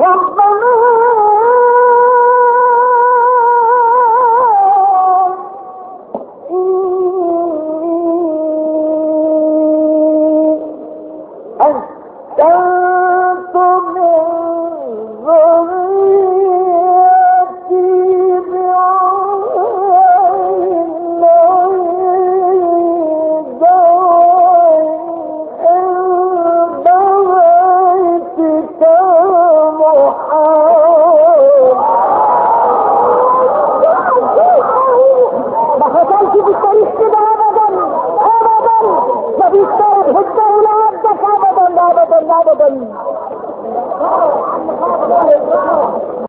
أحسنتم بدل